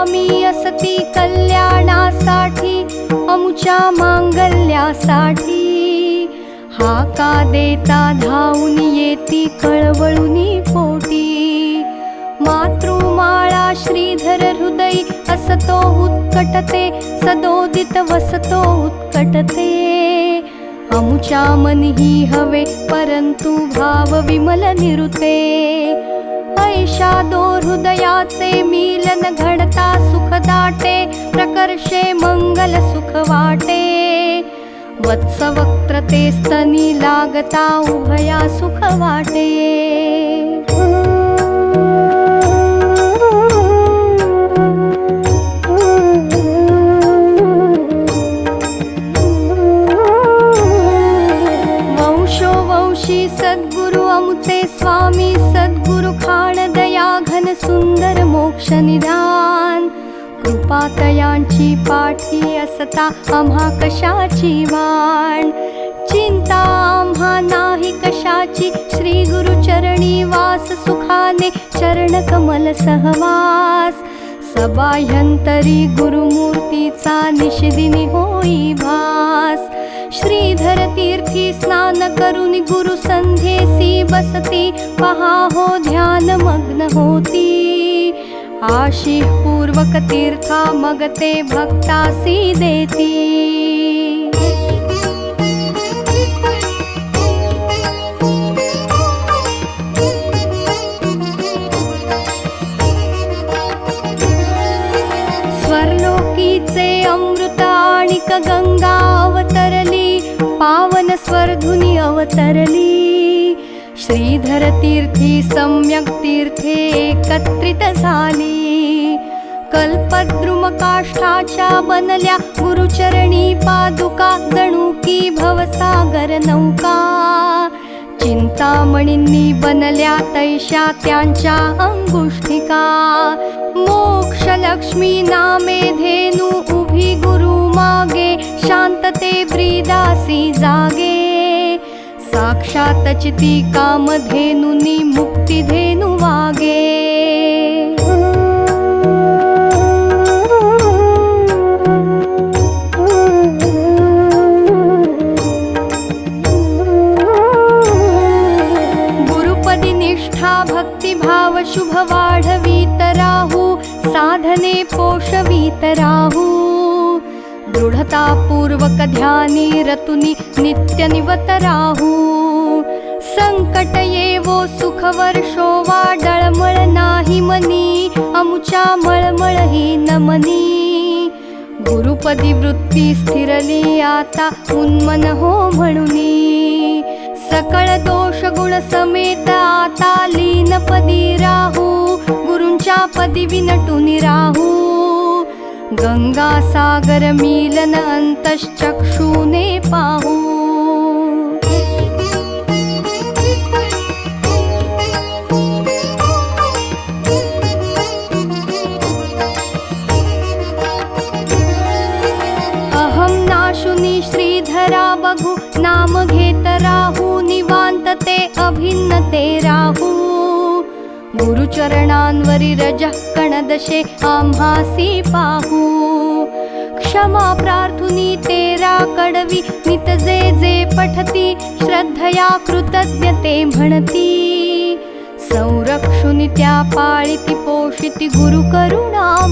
स्वामी असती कल्याणासाठी अमुच्या मांगल्यासाठी. हाका देता धावून येती कळवळुनी पोटी? मातृमाळा श्रीधर हृदय असतो उत्कटते सदोदित वसतो उत्कटते. अमुच्या मनही हवे परंतु भाव विमल निरुते ऐशा दो हृदयाचे मिलन घडता सुख दाटे प्रकर्षे मंगल सुख वाटे। वत्स वक्त्रते स्तनी लागता उभया सुख वाटे। वंशो वंशी दया घन सुंदर मोक्ष निधान कृपातयांची पाठी असता आम्हा कशाची वाण। चिंता आम्हा नाही कशाची। श्री गुरु चरणी वास सुखाने चरण कमल सहवास। सबाह्यंतरी गुरुमूर्तीचा निषदिनी होई भास श्रीधर तीर्थी स्नान करून गुरु संध्येसी बसती पहा हो ध्यान मग्न होती। आशी पूर्वक तीर्था मगते भक्तासी देती स्वर्लोकीचे पावन स्वर्धुनी अवतरली। श्रीधर तीर्थी सम्यक तीर्थे एकत्रित झाली कल्पद्रुम काष्ठाच्या बनल्या गुरुचरणी पादुका जणू की भवसागर नौका। चिंतामणींनी बनल्या तैशा त्यांच्या अंगुष्ठिका। मोक्ष लक्ष्मी नामे धेनु उभी गुरु मागे शांतते ब्रीदासी जागे साक्षात चिती कामधेनुनी मुक्ती धेनु वागे गुरुपदी निष्ठा भक्तिभाव शुभ वाढवीत राहू साधने पोषवीत राहू दृढता पूर्वक ध्यानी रतुनी नित्य निवत राहू संकट येवो सुख वर्षो वा डळमळ नाही मनी अमुच्या मळमळ ही नमनी गुरुपदी वृत्ती स्थिरली आता उन्मन हो म्हणुनी। सकळ दोष गुण समेत आता लीन पदी राहू गुरूंच्या पदी विनटुनी राहू गंगा सागर मिलन अंतश्चक्षुने पाहू। अहं नाशुनी श्रीधरा घेत राहू निवांत ते अभिन्न ते राहू। गुरुचरणांवरी रज कणदशे आम्हासी पाहू। क्षमा प्रार्थुनी तेरा कडवी नित जे पठती श्रद्धया कृतज्ञते म्हणती। संरक्षुनी त्या पाळिती पोषिती गुरु करुणामूर्ती